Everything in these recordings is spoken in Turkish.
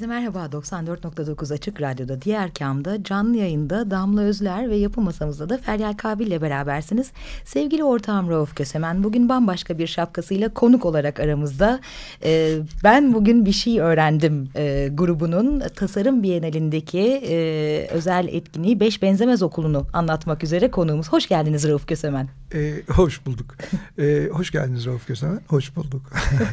Herkese merhaba 94.9 Açık Radyo'da diğer kamda canlı yayında Damla Özler ve yapı masamızda da Feryal Kabil ile berabersiniz. Sevgili ortağım Rauf Kösemen bugün bambaşka bir şapkasıyla konuk olarak aramızda. Ee, ben bugün bir şey öğrendim e, grubunun tasarım bienalindeki e, özel etkinliği Beş Benzemez Okulu'nu anlatmak üzere konuğumuz. Hoş geldiniz Rauf Kösemen. Ee, hoş bulduk. Ee, hoş geldiniz Rauf Kösemen. Hoş bulduk.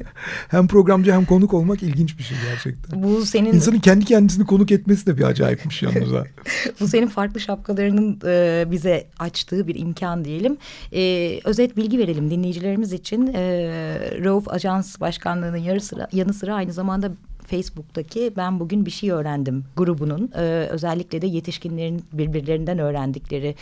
hem programcı hem konuk olmak ilginç bir şey gerçekten. Bu senin... İnsanın kendi kendisini konuk etmesi de bir acayipmiş yalnız ha. Bu senin farklı şapkalarının e, bize açtığı bir imkan diyelim. E, özet bilgi verelim dinleyicilerimiz için. E, Rauf Ajans Başkanlığı'nın yarı sıra, yanı sıra aynı zamanda Facebook'taki Ben Bugün Bir Şey Öğrendim grubunun e, özellikle de yetişkinlerin birbirlerinden öğrendikleri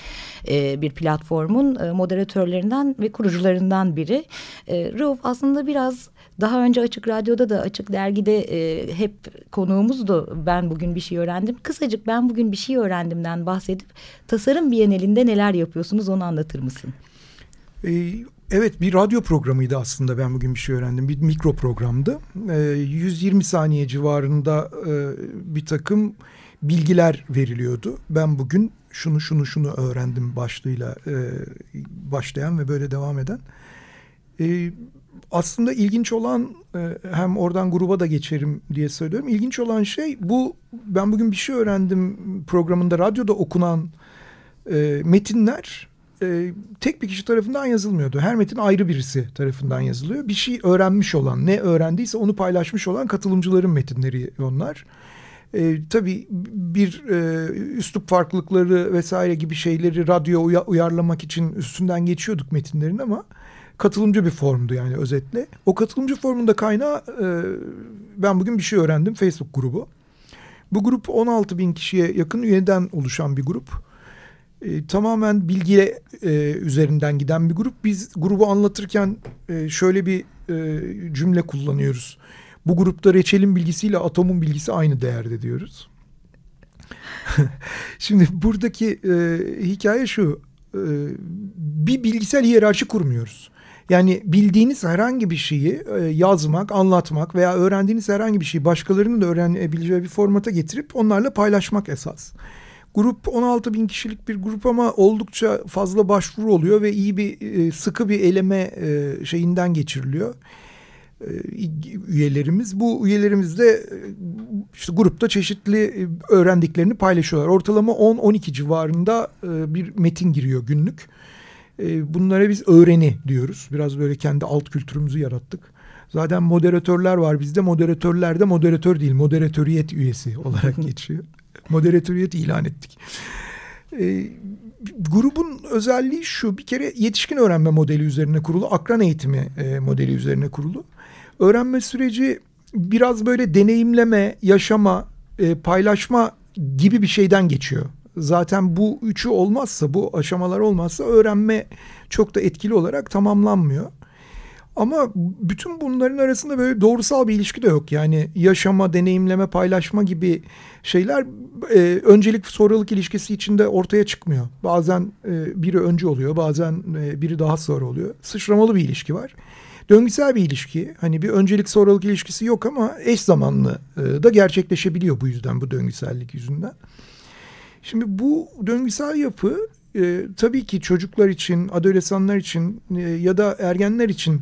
e, bir platformun e, moderatörlerinden ve kurucularından biri. E, Rauf aslında biraz daha önce Açık Radyo'da da Açık Dergi'de e, hep konuğumuzdu. Ben bugün bir şey öğrendim. Kısacık ben bugün bir şey öğrendimden bahsedip tasarım bienalinde neler yapıyorsunuz onu anlatır mısın? Ee, evet bir radyo programıydı aslında ben bugün bir şey öğrendim. Bir mikro programdı. Ee, 120 saniye civarında e, bir takım bilgiler veriliyordu. Ben bugün şunu şunu şunu öğrendim başlığıyla e, başlayan ve böyle devam eden. E, aslında ilginç olan e, hem oradan gruba da geçerim diye söylüyorum. İlginç olan şey bu ben bugün bir şey öğrendim programında radyoda okunan e, metinler e, tek bir kişi tarafından yazılmıyordu. Her metin ayrı birisi tarafından yazılıyor. Bir şey öğrenmiş olan ne öğrendiyse onu paylaşmış olan katılımcıların metinleri onlar. E, tabii bir e, üslup farklılıkları vesaire gibi şeyleri radyoya uya, uyarlamak için üstünden geçiyorduk metinlerin ama katılımcı bir formdu yani özetle. O katılımcı formunda kaynağı e, ben bugün bir şey öğrendim Facebook grubu. Bu grup 16 bin kişiye yakın üyeden oluşan bir grup. E, tamamen bilgiye e, üzerinden giden bir grup. Biz grubu anlatırken e, şöyle bir e, cümle kullanıyoruz. Bu grupta reçelin bilgisiyle atomun bilgisi aynı değerde diyoruz. Şimdi buradaki e, hikaye şu. E, bir bilgisel hiyerarşi kurmuyoruz. Yani bildiğiniz herhangi bir şeyi e, yazmak, anlatmak veya öğrendiğiniz herhangi bir şeyi başkalarının da öğrenebileceği bir formata getirip onlarla paylaşmak esas. Grup 16 bin kişilik bir grup ama oldukça fazla başvuru oluyor ve iyi bir e, sıkı bir eleme e, şeyinden geçiriliyor üyelerimiz. Bu üyelerimiz de işte grupta çeşitli öğrendiklerini paylaşıyorlar. Ortalama 10-12 civarında bir metin giriyor günlük. E, bunlara biz öğreni diyoruz. Biraz böyle kendi alt kültürümüzü yarattık. Zaten moderatörler var bizde. Moderatörler de moderatör değil, moderatöriyet üyesi olarak geçiyor. Moderatöriyet ilan ettik. E, grubun özelliği şu. Bir kere yetişkin öğrenme modeli üzerine kurulu, akran eğitimi e, modeli üzerine kurulu. Öğrenme süreci biraz böyle deneyimleme, yaşama, e, paylaşma gibi bir şeyden geçiyor zaten bu üçü olmazsa bu aşamalar olmazsa öğrenme çok da etkili olarak tamamlanmıyor. Ama bütün bunların arasında böyle doğrusal bir ilişki de yok. Yani yaşama, deneyimleme, paylaşma gibi şeyler e, öncelik sonralık ilişkisi içinde ortaya çıkmıyor. Bazen e, biri önce oluyor, bazen e, biri daha sonra oluyor. Sıçramalı bir ilişki var. Döngüsel bir ilişki. Hani bir öncelik sonralık ilişkisi yok ama eş zamanlı e, da gerçekleşebiliyor bu yüzden, bu döngüsellik yüzünden. Şimdi bu döngüsel yapı e, tabii ki çocuklar için, adolesanlar için e, ya da ergenler için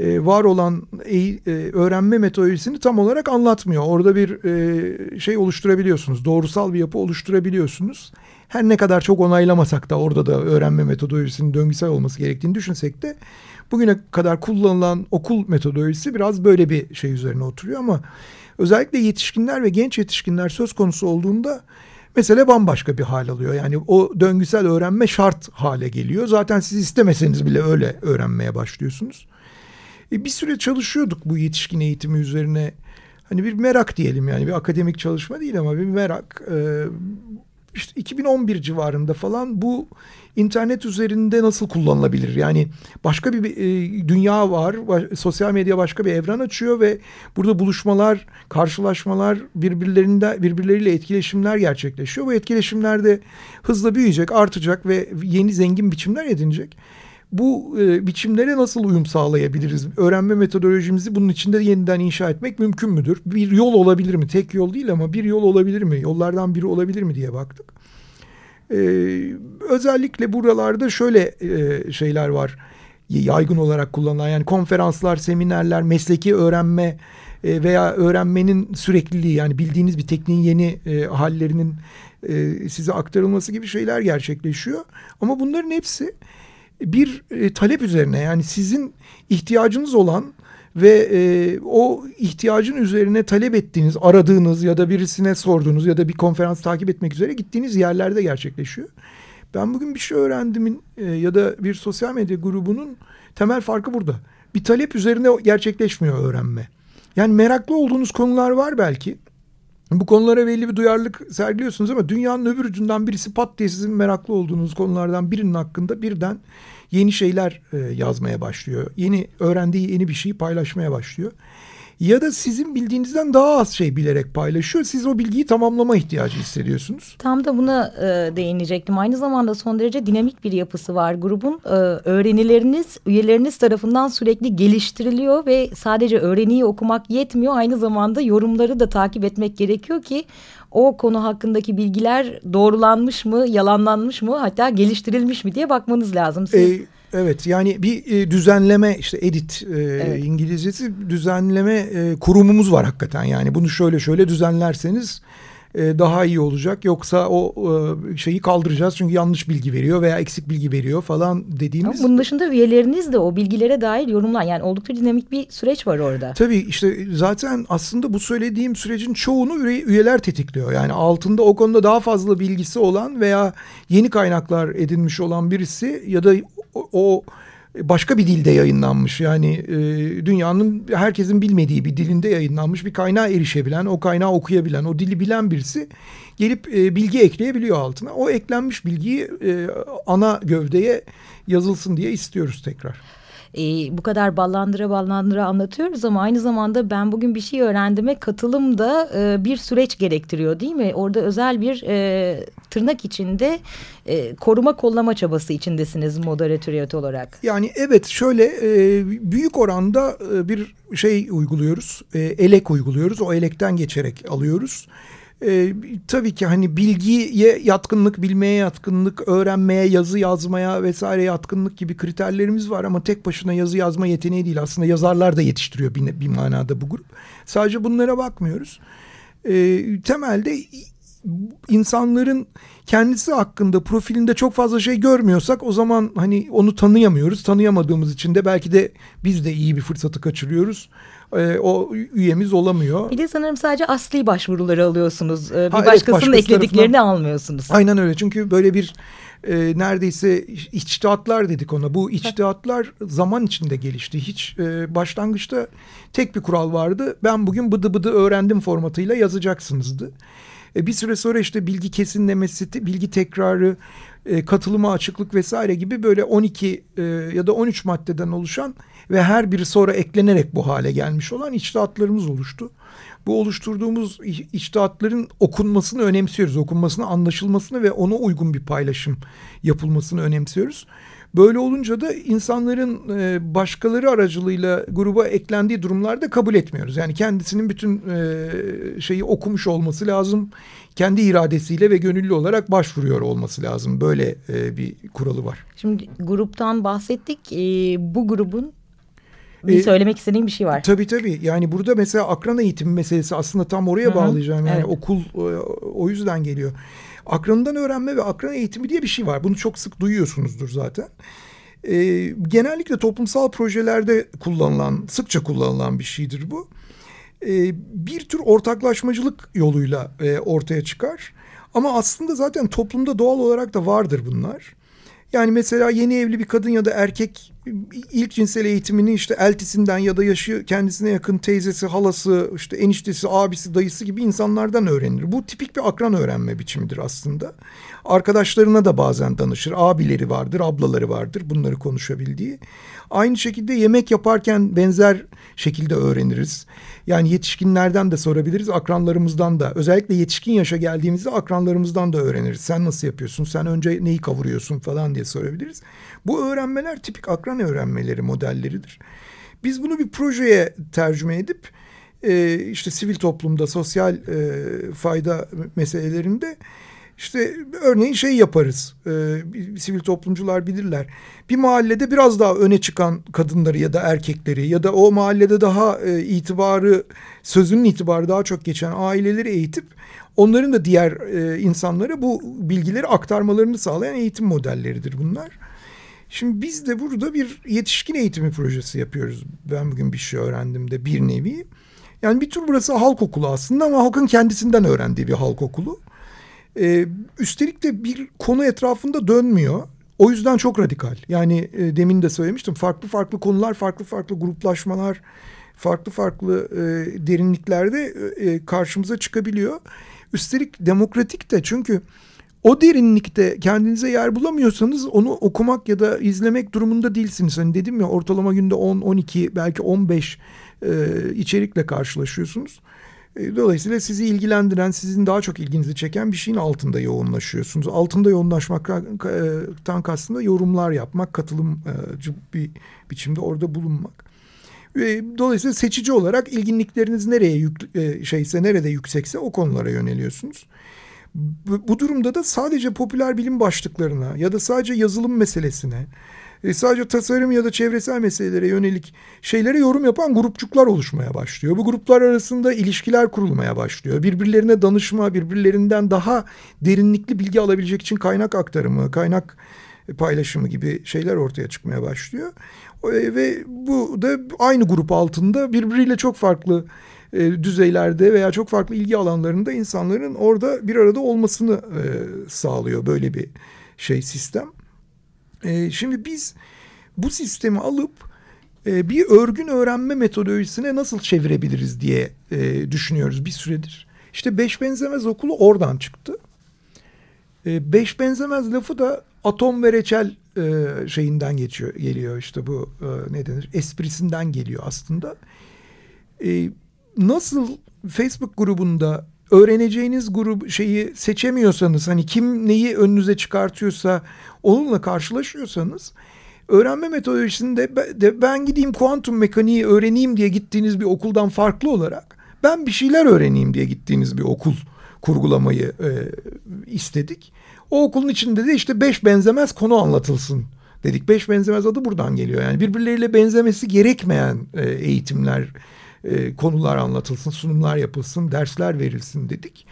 e, var olan e, e, öğrenme metodolojisini tam olarak anlatmıyor. Orada bir e, şey oluşturabiliyorsunuz, doğrusal bir yapı oluşturabiliyorsunuz. Her ne kadar çok onaylamasak da orada da öğrenme metodolojisinin döngüsel olması gerektiğini düşünsek de bugüne kadar kullanılan okul metodolojisi biraz böyle bir şey üzerine oturuyor ama özellikle yetişkinler ve genç yetişkinler söz konusu olduğunda mesele bambaşka bir hal alıyor. Yani o döngüsel öğrenme şart hale geliyor. Zaten siz istemeseniz bile öyle öğrenmeye başlıyorsunuz. E, bir süre çalışıyorduk bu yetişkin eğitimi üzerine. Hani bir merak diyelim yani bir akademik çalışma değil ama bir merak. E, işte 2011 civarında falan bu internet üzerinde nasıl kullanılabilir? Yani başka bir e, dünya var, sosyal medya başka bir evren açıyor ve burada buluşmalar, karşılaşmalar, birbirlerinde birbirleriyle etkileşimler gerçekleşiyor. Bu etkileşimler hızla büyüyecek, artacak ve yeni zengin biçimler edinecek bu e, biçimlere nasıl uyum sağlayabiliriz? Öğrenme metodolojimizi bunun içinde yeniden inşa etmek mümkün müdür? Bir yol olabilir mi? Tek yol değil ama bir yol olabilir mi? Yollardan biri olabilir mi diye baktık. Ee, özellikle buralarda şöyle e, şeyler var yaygın olarak kullanılan yani konferanslar, seminerler, mesleki öğrenme e, veya öğrenmenin sürekliliği yani bildiğiniz bir tekniğin yeni e, hallerinin e, size aktarılması gibi şeyler gerçekleşiyor. Ama bunların hepsi bir e, talep üzerine yani sizin ihtiyacınız olan ve e, o ihtiyacın üzerine talep ettiğiniz, aradığınız ya da birisine sorduğunuz ya da bir konferans takip etmek üzere gittiğiniz yerlerde gerçekleşiyor. Ben bugün bir şey öğrendimin e, ya da bir sosyal medya grubunun temel farkı burada. Bir talep üzerine gerçekleşmiyor öğrenme. Yani meraklı olduğunuz konular var belki. Bu konulara belli bir duyarlılık sergiliyorsunuz ama dünyanın öbür ucundan birisi pat diye sizin meraklı olduğunuz konulardan birinin hakkında birden yeni şeyler e, yazmaya başlıyor. Yeni öğrendiği yeni bir şeyi paylaşmaya başlıyor. Ya da sizin bildiğinizden daha az şey bilerek paylaşıyor. Siz o bilgiyi tamamlama ihtiyacı hissediyorsunuz. Tam da buna e, değinecektim. Aynı zamanda son derece dinamik bir yapısı var grubun. E, öğrenileriniz üyeleriniz tarafından sürekli geliştiriliyor ve sadece öğreniyi okumak yetmiyor. Aynı zamanda yorumları da takip etmek gerekiyor ki o konu hakkındaki bilgiler doğrulanmış mı, yalanlanmış mı hatta geliştirilmiş mi diye bakmanız lazım. Siz... Ee, evet yani bir e, düzenleme işte edit e, evet. İngilizcesi düzenleme e, kurumumuz var hakikaten yani bunu şöyle şöyle düzenlerseniz e, daha iyi olacak. Yoksa o e, şeyi kaldıracağız çünkü yanlış bilgi veriyor veya eksik bilgi veriyor falan dediğimiz. Ama bunun dışında üyeleriniz de o bilgilere dair yorumlar yani oldukça dinamik bir süreç var orada. Tabii işte zaten aslında bu söylediğim sürecin çoğunu üyeler tetikliyor. Yani altında o konuda daha fazla bilgisi olan veya yeni kaynaklar edinmiş olan birisi ya da o, o başka bir dilde yayınlanmış. Yani e, dünyanın herkesin bilmediği bir dilinde yayınlanmış bir kaynağa erişebilen, o kaynağı okuyabilen, o dili bilen birisi gelip e, bilgi ekleyebiliyor altına. O eklenmiş bilgiyi e, ana gövdeye yazılsın diye istiyoruz tekrar e, bu kadar ballandıra ballandıra anlatıyoruz ama aynı zamanda ben bugün bir şey öğrendiğime katılım da e, bir süreç gerektiriyor değil mi? Orada özel bir e, tırnak içinde e, koruma kollama çabası içindesiniz moderatöriyet olarak. Yani evet şöyle e, büyük oranda e, bir şey uyguluyoruz. E, elek uyguluyoruz. O elekten geçerek alıyoruz. Tabii ki hani bilgiye yatkınlık, bilmeye yatkınlık, öğrenmeye, yazı yazmaya vesaire yatkınlık gibi kriterlerimiz var ama tek başına yazı yazma yeteneği değil. Aslında yazarlar da yetiştiriyor bir, bir manada bu grup. Sadece bunlara bakmıyoruz. E, temelde insanların kendisi hakkında profilinde çok fazla şey görmüyorsak o zaman hani onu tanıyamıyoruz. Tanıyamadığımız için de belki de biz de iyi bir fırsatı kaçırıyoruz e, o üyemiz olamıyor. Bir de sanırım sadece asli başvuruları alıyorsunuz. E, bir ha, başkasının evet, eklediklerini tarafından, almıyorsunuz. Aynen öyle çünkü böyle bir e, neredeyse içtihatlar dedik ona. Bu içtihatlar zaman içinde gelişti. Hiç e, başlangıçta tek bir kural vardı. Ben bugün bıdı bıdı öğrendim formatıyla yazacaksınızdı. E, bir süre sonra işte bilgi kesinlemesi, bilgi tekrarı, e, katılıma açıklık vesaire gibi böyle 12 e, ya da 13 maddeden oluşan ve her biri sonra eklenerek bu hale gelmiş olan içtihatlarımız oluştu. Bu oluşturduğumuz içtihatların okunmasını önemsiyoruz. Okunmasını, anlaşılmasını ve ona uygun bir paylaşım yapılmasını önemsiyoruz. Böyle olunca da insanların e, başkaları aracılığıyla gruba eklendiği durumlarda kabul etmiyoruz. Yani kendisinin bütün e, şeyi okumuş olması lazım. Kendi iradesiyle ve gönüllü olarak başvuruyor olması lazım. Böyle e, bir kuralı var. Şimdi gruptan bahsettik. bu grubun bir ee, söylemek istediğim bir şey var. Tabii tabii. Yani burada mesela akran eğitimi meselesi aslında tam oraya Hı -hı. bağlayacağım. Yani evet. okul o yüzden geliyor. Akranından öğrenme ve akran eğitimi diye bir şey var. Bunu çok sık duyuyorsunuzdur zaten. Ee, genellikle toplumsal projelerde kullanılan, sıkça kullanılan bir şeydir bu. Ee, bir tür ortaklaşmacılık yoluyla e, ortaya çıkar. Ama aslında zaten toplumda doğal olarak da vardır bunlar. Yani mesela yeni evli bir kadın ya da erkek ilk cinsel eğitimini işte eltisinden ya da yaşı kendisine yakın teyzesi, halası, işte eniştesi, abisi, dayısı gibi insanlardan öğrenir. Bu tipik bir akran öğrenme biçimidir aslında. Arkadaşlarına da bazen danışır. Abileri vardır, ablaları vardır bunları konuşabildiği. Aynı şekilde yemek yaparken benzer şekilde öğreniriz. Yani yetişkinlerden de sorabiliriz, akranlarımızdan da. Özellikle yetişkin yaşa geldiğimizde akranlarımızdan da öğreniriz. Sen nasıl yapıyorsun, sen önce neyi kavuruyorsun falan diye sorabiliriz. Bu öğrenmeler tipik akran öğrenmeleri modelleridir. Biz bunu bir projeye tercüme edip e, işte sivil toplumda sosyal e, fayda meselelerinde işte örneğin şey yaparız. E, sivil toplumcular bilirler. Bir mahallede biraz daha öne çıkan kadınları ya da erkekleri ya da o mahallede daha e, itibarı sözünün itibarı daha çok geçen aileleri eğitip onların da diğer e, insanlara bu bilgileri aktarmalarını sağlayan eğitim modelleridir bunlar. Şimdi biz de burada bir yetişkin eğitimi projesi yapıyoruz. Ben bugün bir şey öğrendim de bir nevi. Yani bir tür burası halk okulu aslında ama halkın kendisinden öğrendiği bir halk okulu. Ee, üstelik de bir konu etrafında dönmüyor. O yüzden çok radikal. Yani e, demin de söylemiştim farklı farklı konular, farklı farklı gruplaşmalar, farklı farklı e, derinliklerde e, karşımıza çıkabiliyor. Üstelik demokratik de çünkü o derinlikte kendinize yer bulamıyorsanız onu okumak ya da izlemek durumunda değilsiniz. Hani dedim ya ortalama günde 10, 12 belki 15 e, içerikle karşılaşıyorsunuz. E, dolayısıyla sizi ilgilendiren, sizin daha çok ilginizi çeken bir şeyin altında yoğunlaşıyorsunuz. Altında yoğunlaşmaktan kastım da yorumlar yapmak, katılımcı bir biçimde orada bulunmak. Dolayısıyla seçici olarak ilginlikleriniz nereye yük, e, şeyse, nerede yüksekse o konulara yöneliyorsunuz. Bu durumda da sadece popüler bilim başlıklarına ya da sadece yazılım meselesine e, sadece tasarım ya da çevresel meselelere yönelik şeylere yorum yapan grupçuklar oluşmaya başlıyor. Bu gruplar arasında ilişkiler kurulmaya başlıyor. Birbirlerine danışma, birbirlerinden daha derinlikli bilgi alabilecek için kaynak aktarımı, kaynak paylaşımı gibi şeyler ortaya çıkmaya başlıyor. E, ve bu da aynı grup altında birbiriyle çok farklı e, düzeylerde veya çok farklı ilgi alanlarında insanların orada bir arada olmasını e, sağlıyor böyle bir şey sistem. E, şimdi biz bu sistemi alıp e, bir örgün öğrenme metodolojisine nasıl çevirebiliriz diye e, düşünüyoruz bir süredir. İşte beş benzemez okulu oradan çıktı. E, beş benzemez lafı da atom ve reçel e, şeyinden geçiyor geliyor işte bu e, ne denir esprisinden geliyor aslında. E, nasıl Facebook grubunda öğreneceğiniz grup şeyi seçemiyorsanız hani kim neyi önünüze çıkartıyorsa onunla karşılaşıyorsanız öğrenme metodolojisinde de ben gideyim kuantum mekaniği öğreneyim diye gittiğiniz bir okuldan farklı olarak ben bir şeyler öğreneyim diye gittiğiniz bir okul kurgulamayı e, istedik. O okulun içinde de işte beş benzemez konu anlatılsın dedik. Beş benzemez adı buradan geliyor. Yani birbirleriyle benzemesi gerekmeyen e, eğitimler e, konular anlatılsın, sunumlar yapılsın, dersler verilsin dedik.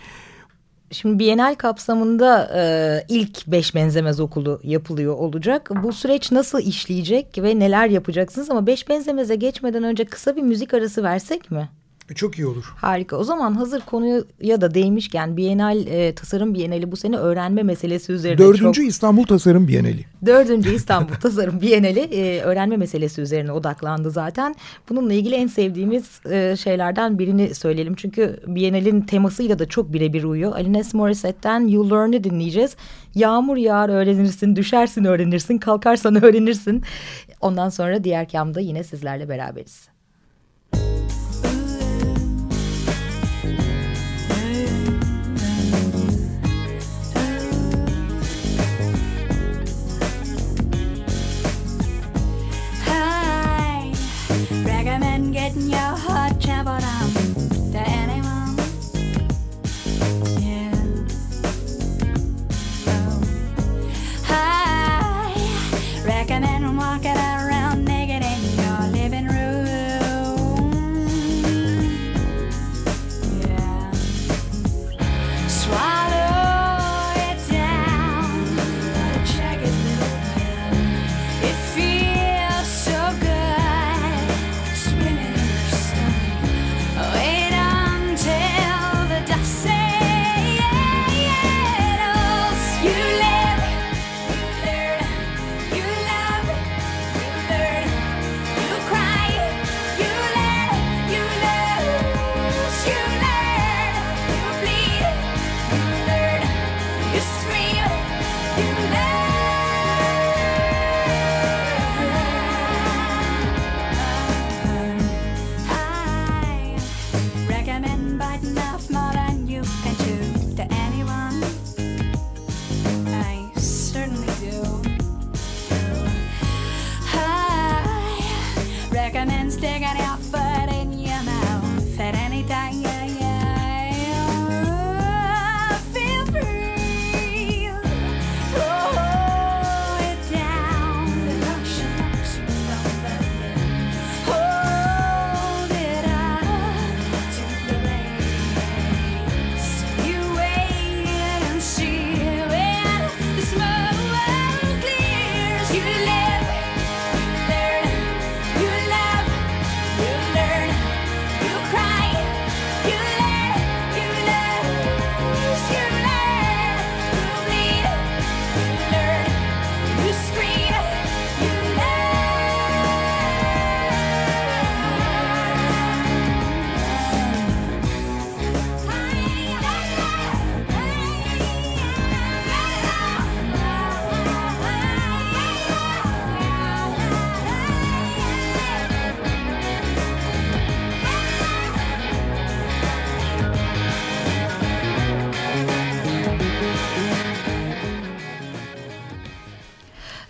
Şimdi Bienal kapsamında e, ilk beş benzemez okulu yapılıyor olacak. Bu süreç nasıl işleyecek ve neler yapacaksınız? Ama beş benzemeze geçmeden önce kısa bir müzik arası versek mi? E, çok iyi olur. Harika. O zaman hazır konuya da değmişken Bienal e, Tasarım Bienali bu sene öğrenme meselesi üzerine Dördüncü çok... İstanbul Tasarım Bienali. Dördüncü İstanbul Tasarım Bienali e, öğrenme meselesi üzerine odaklandı zaten. Bununla ilgili en sevdiğimiz e, şeylerden birini söyleyelim. Çünkü Bienal'in temasıyla da çok birebir uyuyor. Alines Morissette'den You Learn'ı dinleyeceğiz. Yağmur yağar öğrenirsin, düşersin öğrenirsin, kalkarsan öğrenirsin. Ondan sonra diğer kamda yine sizlerle beraberiz. Getting your heart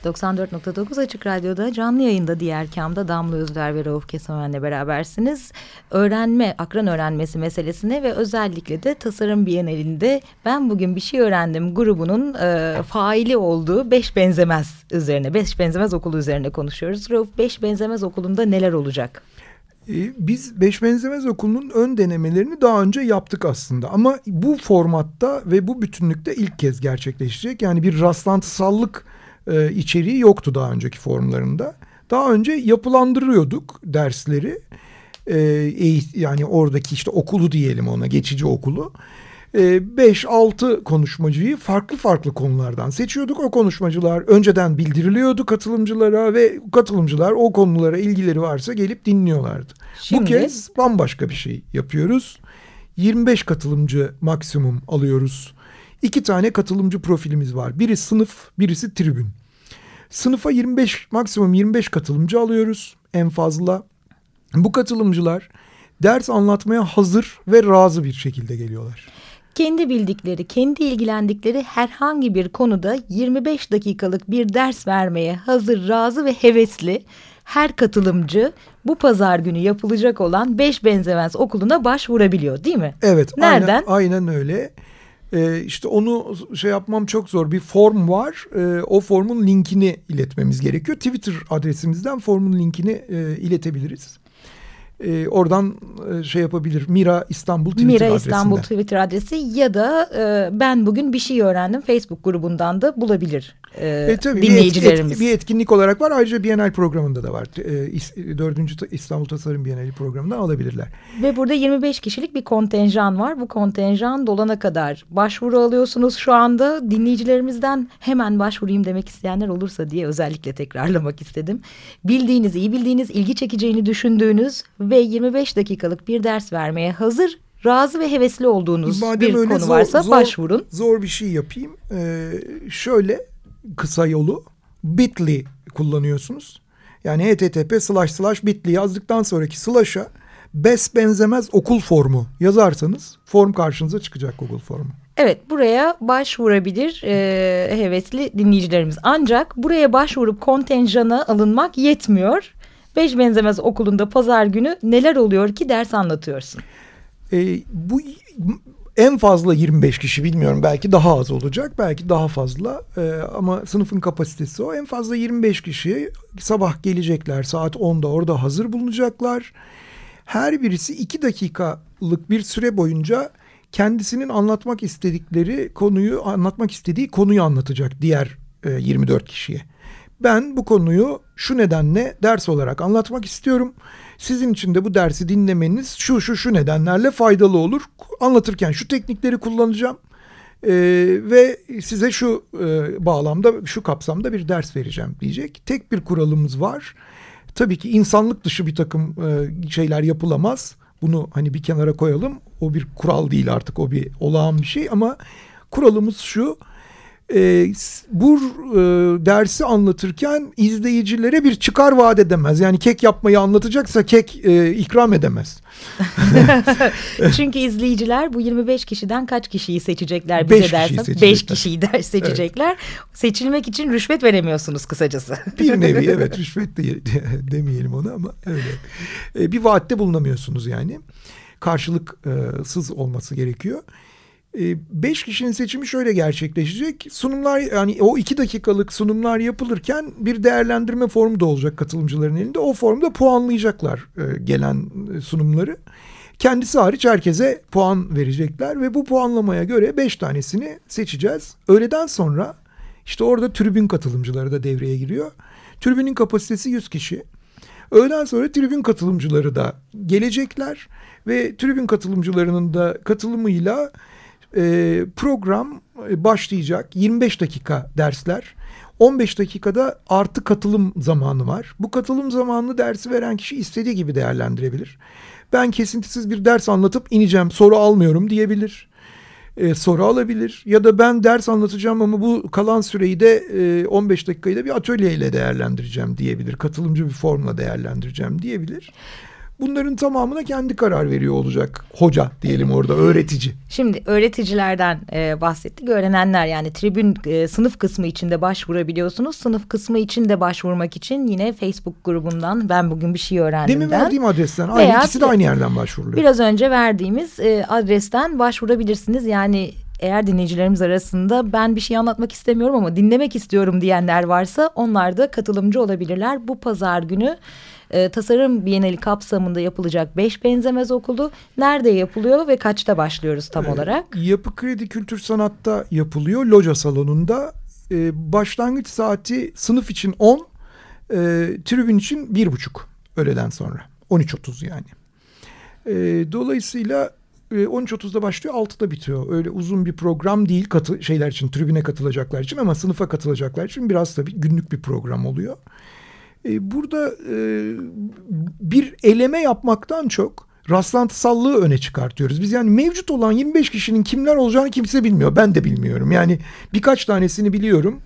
94.9 Açık Radyo'da canlı yayında diğer kamda Damla Özler ve Rauf Kesemen'le berabersiniz. Öğrenme, akran öğrenmesi meselesine ve özellikle de Tasarım Bienalinde Ben Bugün Bir Şey Öğrendim grubunun e, faili olduğu Beş Benzemez üzerine, Beş Benzemez Okulu üzerine konuşuyoruz. Rauf, Beş Benzemez Okulu'nda neler olacak? Ee, Biz Beş Benzemez Okulu'nun ön denemelerini daha önce yaptık aslında. Ama bu formatta ve bu bütünlükte ilk kez gerçekleşecek. Yani bir rastlantısallık e, içeriği yoktu daha önceki formlarında. Daha önce yapılandırıyorduk dersleri. Eğit- yani oradaki işte okulu diyelim ona geçici okulu. 5-6 konuşmacıyı farklı farklı konulardan seçiyorduk. O konuşmacılar önceden bildiriliyordu katılımcılara ve katılımcılar o konulara ilgileri varsa gelip dinliyorlardı. Şimdi- Bu kez bambaşka bir şey yapıyoruz. 25 katılımcı maksimum alıyoruz. İki tane katılımcı profilimiz var. Biri sınıf, birisi tribün. Sınıfa 25 maksimum 25 katılımcı alıyoruz en fazla. Bu katılımcılar ders anlatmaya hazır ve razı bir şekilde geliyorlar. Kendi bildikleri, kendi ilgilendikleri herhangi bir konuda 25 dakikalık bir ders vermeye hazır, razı ve hevesli her katılımcı bu pazar günü yapılacak olan Beş Benzemez Okulu'na başvurabiliyor değil mi? Evet. Nereden? Aynen, aynen öyle. Ee, işte onu şey yapmam çok zor. Bir form var. Ee, o formun linkini iletmemiz gerekiyor. Twitter adresimizden formun linkini e, iletebiliriz. Ee, oradan e, şey yapabilir. Mira İstanbul Twitter Mira adresinden. İstanbul Twitter adresi ya da e, ben bugün bir şey öğrendim Facebook grubundan da bulabilir e, E, tabii bir, dinleyicilerimiz. etki- bir etkinlik olarak var. Ayrıca Bienal programında da var. E, İstanbul Tasarım Bienali programından alabilirler. Ve burada 25 kişilik bir kontenjan var. Bu kontenjan dolana kadar başvuru alıyorsunuz şu anda. Dinleyicilerimizden hemen başvurayım demek isteyenler olursa diye özellikle tekrarlamak istedim. Bildiğiniz, iyi bildiğiniz, ilgi çekeceğini düşündüğünüz ve 25 dakikalık bir ders vermeye hazır, razı ve hevesli olduğunuz Madem bir öyle konu zor- varsa zor- başvurun. Zor bir şey yapayım. Ee, şöyle kısa yolu bit.ly kullanıyorsunuz. Yani http slash slash bit.ly yazdıktan sonraki slash'a bes benzemez okul formu yazarsanız form karşınıza çıkacak Google formu. Evet buraya başvurabilir e, hevesli dinleyicilerimiz. Ancak buraya başvurup kontenjana alınmak yetmiyor. Beş Benzemez Okulu'nda pazar günü neler oluyor ki ders anlatıyorsun. Ee, bu en fazla 25 kişi bilmiyorum belki daha az olacak belki daha fazla Ee, ama sınıfın kapasitesi o en fazla 25 kişi sabah gelecekler saat 10'da orada hazır bulunacaklar. Her birisi 2 dakikalık bir süre boyunca kendisinin anlatmak istedikleri konuyu anlatmak istediği konuyu anlatacak diğer e, 24 kişiye. Ben bu konuyu şu nedenle ders olarak anlatmak istiyorum. Sizin için de bu dersi dinlemeniz şu şu şu nedenlerle faydalı olur. Anlatırken şu teknikleri kullanacağım. Ee, ve size şu e, bağlamda şu kapsamda bir ders vereceğim diyecek. Tek bir kuralımız var. Tabii ki insanlık dışı bir takım e, şeyler yapılamaz. Bunu hani bir kenara koyalım. O bir kural değil artık o bir olağan bir şey ama kuralımız şu. E, bu e, dersi anlatırken izleyicilere bir çıkar vaat edemez. Yani kek yapmayı anlatacaksa kek e, ikram edemez. Çünkü izleyiciler bu 25 kişiden kaç kişiyi seçecekler bize Beş kişiyi dersen? seçecekler. 5 kişiyi der seçecekler. Seçilmek için rüşvet veremiyorsunuz kısacası. Bir nevi evet rüşvet de, demeyelim ona ama öyle. E, bir vaatte bulunamıyorsunuz yani. Karşılıksız olması gerekiyor. E, beş kişinin seçimi şöyle gerçekleşecek. Sunumlar yani o iki dakikalık sunumlar yapılırken bir değerlendirme formu da olacak katılımcıların elinde. O formda puanlayacaklar e, gelen e, sunumları. Kendisi hariç herkese puan verecekler ve bu puanlamaya göre beş tanesini seçeceğiz. Öğleden sonra işte orada tribün katılımcıları da devreye giriyor. Tribünün kapasitesi 100 kişi. Öğleden sonra tribün katılımcıları da gelecekler ve tribün katılımcılarının da katılımıyla e, program e, başlayacak. 25 dakika dersler. 15 dakikada artı katılım zamanı var. Bu katılım zamanını dersi veren kişi istediği gibi değerlendirebilir. Ben kesintisiz bir ders anlatıp ineceğim, soru almıyorum diyebilir e, soru alabilir ya da ben ders anlatacağım ama bu kalan süreyi de e, 15 dakikayı da bir atölyeyle değerlendireceğim diyebilir. Katılımcı bir formla değerlendireceğim diyebilir. Bunların tamamına kendi karar veriyor olacak hoca diyelim orada öğretici. Şimdi öğreticilerden e, bahsettik. Öğrenenler yani tribün e, sınıf kısmı içinde başvurabiliyorsunuz. Sınıf kısmı için de başvurmak için yine Facebook grubundan ben bugün bir şey öğrendim. Demin verdiğim adresten aynı ikisi de aynı yerden başvuruluyor. Biraz önce verdiğimiz e, adresten başvurabilirsiniz. Yani eğer dinleyicilerimiz arasında ben bir şey anlatmak istemiyorum ama dinlemek istiyorum diyenler varsa onlar da katılımcı olabilirler. Bu pazar günü e, tasarım bienali kapsamında yapılacak beş benzemez okulu nerede yapılıyor ve kaçta başlıyoruz tam olarak? Yapı Kredi Kültür Sanat'ta yapılıyor loca salonunda. Ee, başlangıç saati sınıf için 10, e, tribün için 1.30 öğleden sonra. 13.30 yani. E, dolayısıyla e, 13.30'da başlıyor 6'da bitiyor. Öyle uzun bir program değil katı, şeyler için tribüne katılacaklar için ama sınıfa katılacaklar için biraz tabii günlük bir program oluyor. E, burada e, bir eleme yapmaktan çok rastlantısallığı öne çıkartıyoruz. Biz yani mevcut olan 25 kişinin kimler olacağını kimse bilmiyor. Ben de bilmiyorum. Yani birkaç tanesini biliyorum.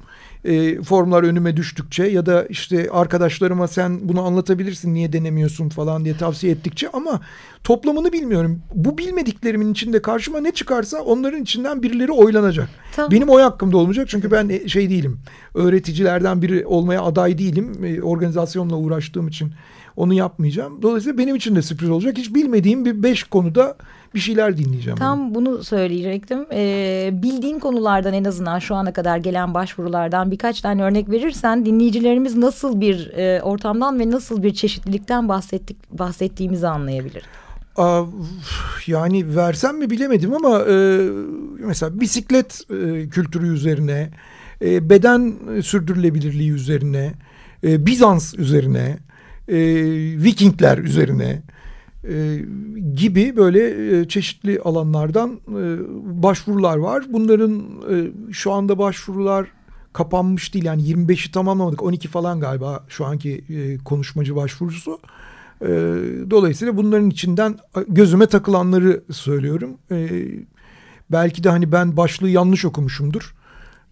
E, formlar önüme düştükçe ya da işte arkadaşlarıma sen bunu anlatabilirsin niye denemiyorsun falan diye tavsiye ettikçe ama toplamını bilmiyorum. Bu bilmediklerimin içinde karşıma ne çıkarsa onların içinden birileri oylanacak. Tamam. Benim oy hakkımda olmayacak çünkü ben e, şey değilim. Öğreticilerden biri olmaya aday değilim. E, Organizasyonla uğraştığım için onu yapmayacağım. Dolayısıyla benim için de sürpriz olacak. Hiç bilmediğim bir beş konuda bir şeyler dinleyeceğim. Tam bunu söyleyecektim. Ee, bildiğin konulardan en azından şu ana kadar gelen başvurulardan birkaç tane örnek verirsen dinleyicilerimiz nasıl bir e, ortamdan ve nasıl bir çeşitlilikten bahsettik bahsettiğimizi anlayabilir. Aa, yani versem mi bilemedim ama e, mesela bisiklet e, kültürü üzerine, e, beden sürdürülebilirliği üzerine, e, Bizans üzerine, e, Vikingler üzerine e, gibi böyle e, çeşitli alanlardan e, başvurular var. Bunların şu anda başvurular kapanmış değil yani 25'i tamamlamadık 12 falan galiba şu anki konuşmacı başvurusu. Dolayısıyla bunların içinden gözüme takılanları söylüyorum. Belki de hani ben başlığı yanlış okumuşumdur.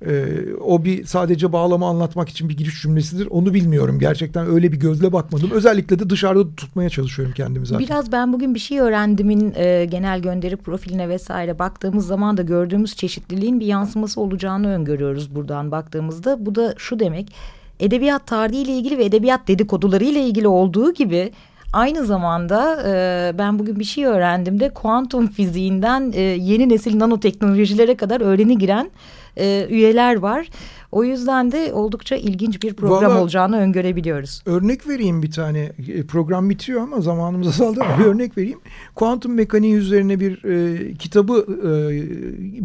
E, o bir sadece bağlama anlatmak için bir giriş cümlesidir. Onu bilmiyorum. Gerçekten öyle bir gözle bakmadım. Özellikle de dışarıda tutmaya çalışıyorum kendimi zaten. Biraz ben bugün bir şey öğrendimin e, genel gönderi profiline vesaire baktığımız zaman da gördüğümüz çeşitliliğin bir yansıması olacağını öngörüyoruz buradan baktığımızda. Bu da şu demek edebiyat tarihiyle ilgili ve edebiyat dedikoduları ile ilgili olduğu gibi Aynı zamanda e, ben bugün bir şey öğrendim de kuantum fiziğinden e, yeni nesil nanoteknolojilere kadar öğreni giren e, üyeler var. O yüzden de oldukça ilginç bir program Vallahi- olacağını öngörebiliyoruz. Örnek vereyim bir tane. E, Program bitiyor ama zamanımız azaldı ama bir örnek vereyim. Kuantum mekaniği üzerine bir e, kitabı e,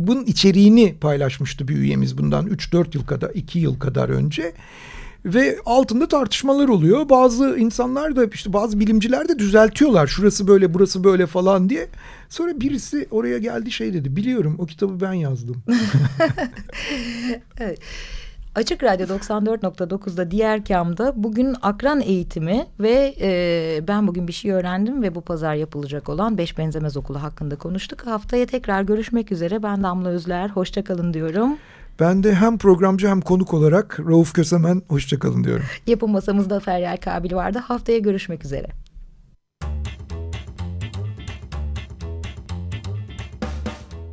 bunun içeriğini paylaşmıştı bir üyemiz bundan 3-4 yıl kadar 2 yıl kadar önce. Ve altında tartışmalar oluyor. Bazı insanlar da işte bazı bilimciler de düzeltiyorlar. Şurası böyle burası böyle falan diye. Sonra birisi oraya geldi şey dedi. Biliyorum o kitabı ben yazdım. Açık Radyo 94.9'da diğer kamda bugün akran eğitimi ve e, ben bugün bir şey öğrendim ve bu pazar yapılacak olan Beş Benzemez Okulu hakkında konuştuk. Haftaya tekrar görüşmek üzere. Ben Damla Özler. Hoşçakalın diyorum. Ben de hem programcı hem konuk olarak Rauf Kösemen hoşçakalın diyorum. Yapım masamızda Feryal Kabil vardı. Haftaya görüşmek üzere.